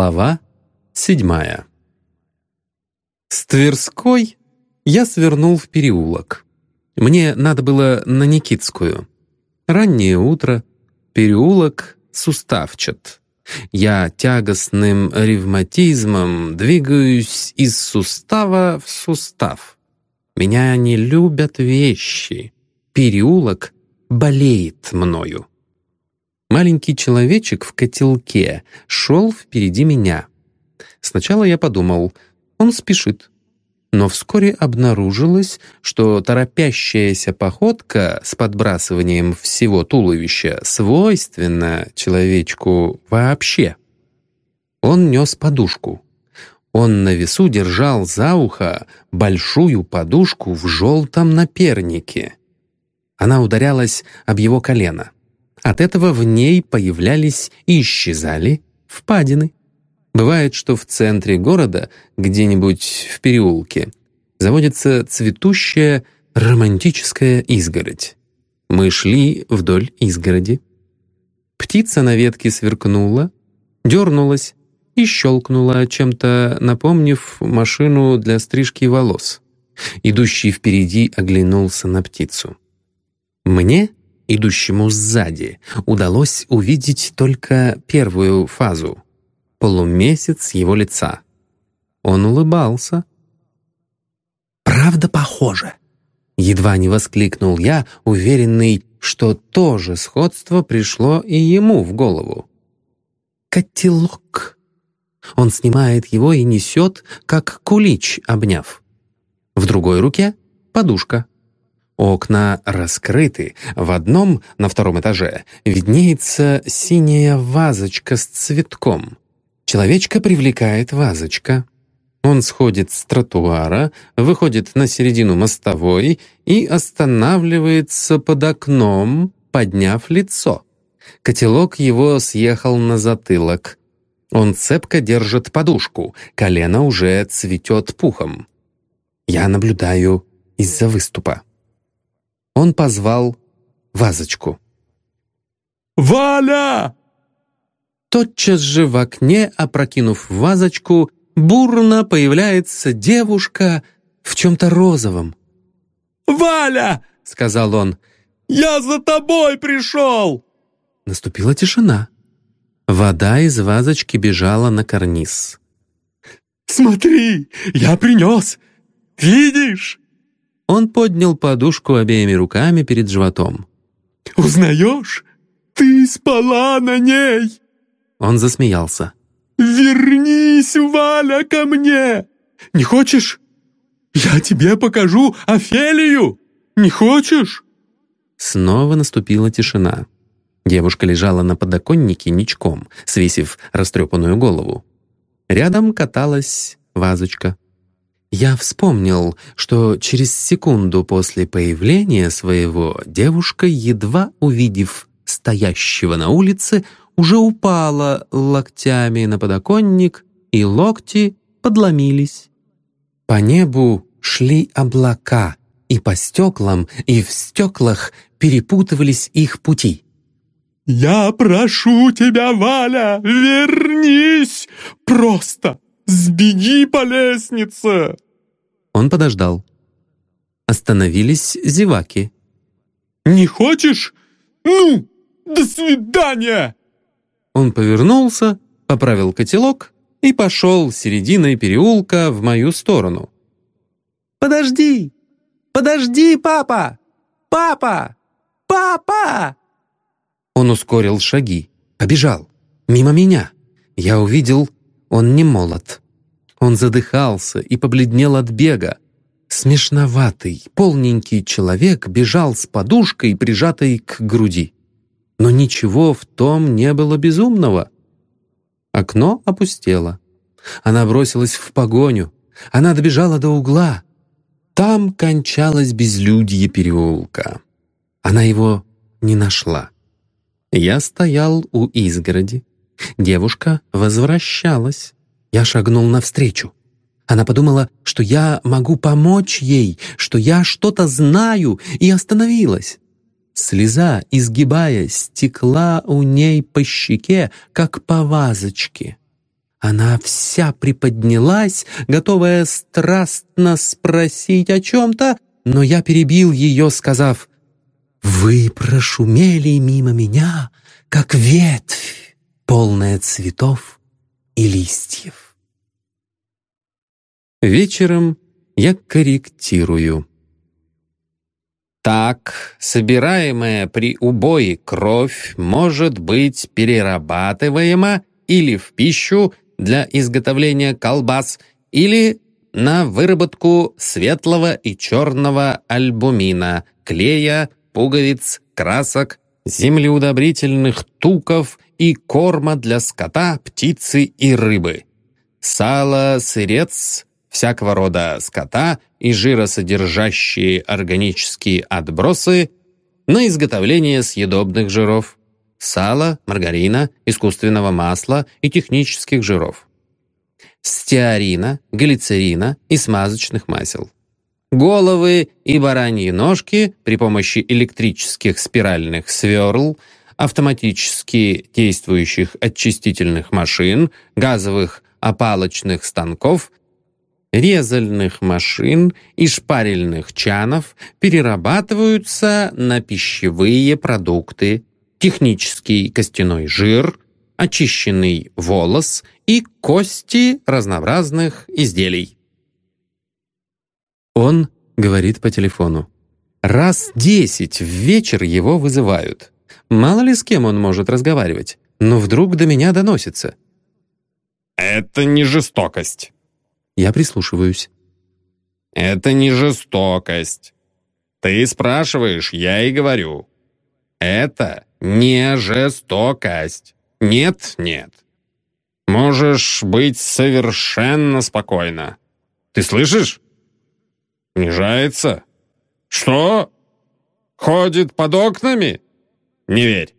Глава седьмая. С Тверской я свернул в переулок. Мне надо было на Никитскую. Раннее утро, переулок суставчат. Я тягостным ревматизмом двигаюсь из сустава в сустав. Меня не любят вещи. Переулок болеет мною. Маленький человечек в котелке шел впереди меня. Сначала я подумал, он спешит. Но вскоре обнаружилось, что торопящаяся походка с подбрасыванием всего туловища свойственна человечку вообще. Он нес подушку. Он на весу держал за ухо большую подушку в желтом напернике. Она ударялась об его колено. От этого в ней появлялись и исчезали впадины. Бывает, что в центре города, где-нибудь в переулке, заводится цветущая романтическая изгородь. Мы шли вдоль изгороди. Птица на ветке сверкнула, дернулась и щелкнула, чем-то напомнив машину для стрижки волос. Идущий впереди оглянулся на птицу. Мне идущему сзади, удалось увидеть только первую фазу — полумесяц его лица. Он улыбался. «Правда похоже?» Едва не воскликнул я, уверенный, что то же сходство пришло и ему в голову. «Котелок!» Он снимает его и несет, как кулич, обняв. В другой руке — подушка. Окна раскрыты. В одном, на втором этаже, виднеется синяя вазочка с цветком. Человечка привлекает вазочка. Он сходит с тротуара, выходит на середину мостовой и останавливается под окном, подняв лицо. Котелок его съехал на затылок. Он цепко держит подушку, колено уже цветет пухом. Я наблюдаю из-за выступа он позвал вазочку. «Валя!» Тотчас же в окне, опрокинув вазочку, бурно появляется девушка в чем-то розовом. «Валя!» — сказал он. «Я за тобой пришел!» Наступила тишина. Вода из вазочки бежала на карниз. «Смотри, я принес! Видишь?» Он поднял подушку обеими руками перед животом. «Узнаешь? Ты спала на ней!» Он засмеялся. «Вернись, Валя, ко мне! Не хочешь? Я тебе покажу Офелию! Не хочешь?» Снова наступила тишина. Девушка лежала на подоконнике ничком, свесив растрепанную голову. Рядом каталась вазочка. Я вспомнил, что через секунду после появления своего девушка, едва увидев стоящего на улице, уже упала локтями на подоконник, и локти подломились. По небу шли облака, и по стеклам, и в стеклах перепутывались их пути. «Я прошу тебя, Валя, вернись! Просто «Сбеги по лестнице!» Он подождал. Остановились зеваки. «Не хочешь? Ну, до свидания!» Он повернулся, поправил котелок и пошел серединой переулка в мою сторону. «Подожди! Подожди, папа! Папа! Папа!» Он ускорил шаги, побежал, мимо меня. Я увидел он не молод. Он задыхался и побледнел от бега. Смешноватый, полненький человек бежал с подушкой, прижатой к груди. Но ничего в том не было безумного. Окно опустело. Она бросилась в погоню. Она добежала до угла. Там кончалось безлюдье переулка. Она его не нашла. Я стоял у изгороди, Девушка возвращалась. Я шагнул навстречу. Она подумала, что я могу помочь ей, что я что-то знаю, и остановилась. Слеза, изгибаясь, стекла у ней по щеке, как по вазочке. Она вся приподнялась, готовая страстно спросить о чем-то, но я перебил ее, сказав, «Вы прошумели мимо меня, как ветвь, полная цветов и листьев». Вечером я корректирую. Так, собираемая при убое кровь может быть перерабатываема или в пищу для изготовления колбас, или на выработку светлого и черного альбумина, клея, пуговиц, красок, землеудобрительных туков и корма для скота, птицы и рыбы. Сало, сырец, всякого рода скота и жиросодержащие органические отбросы на изготовление съедобных жиров, сала, маргарина, искусственного масла и технических жиров, стеарина, глицерина и смазочных масел. Головы и бараньи ножки при помощи электрических спиральных сверл, автоматически действующих очистительных машин, газовых опалочных станков резальных машин и шпарильных чанов перерабатываются на пищевые продукты, технический костяной жир, очищенный волос и кости разнообразных изделий. Он говорит по телефону. Раз десять в вечер его вызывают. Мало ли с кем он может разговаривать, но вдруг до меня доносится. «Это не жестокость», я прислушиваюсь. «Это не жестокость. Ты спрашиваешь, я и говорю. Это не жестокость. Нет, нет. Можешь быть совершенно спокойно. Ты слышишь? Снижается. Что? Ходит под окнами? Не верь.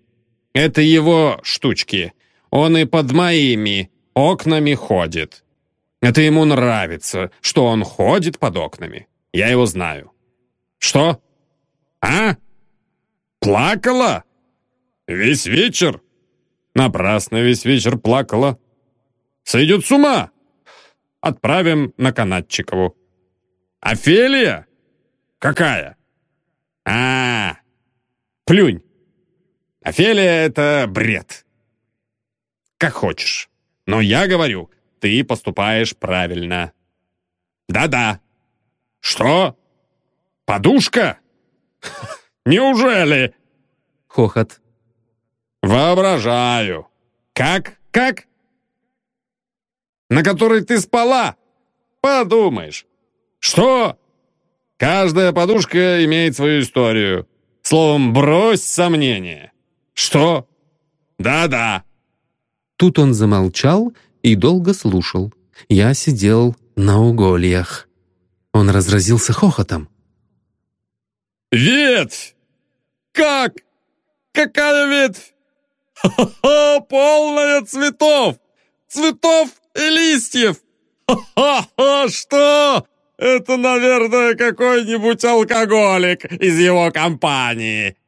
Это его штучки. Он и под моими окнами ходит. Это ему нравится, что он ходит под окнами. Я его знаю. Что? А? Плакала? Весь вечер? Напрасно весь вечер плакала. Сойдет с ума. Отправим на Канатчикову. Офелия? Какая? А, плюнь. Офелия — это бред. Как хочешь. Но я говорю, ты поступаешь правильно. Да-да. Что? Подушка? Неужели? Хохот. Воображаю. Как? Как? На которой ты спала? Подумаешь. Что? Каждая подушка имеет свою историю. Словом, брось сомнения. Что? Да-да. Тут он замолчал и долго слушал. Я сидел на угольях. Он разразился хохотом. «Ветвь! Как? Какая ветвь? Ха-ха! Полная цветов! Цветов и листьев! Ха-ха! Что? Это, наверное, какой-нибудь алкоголик из его компании!»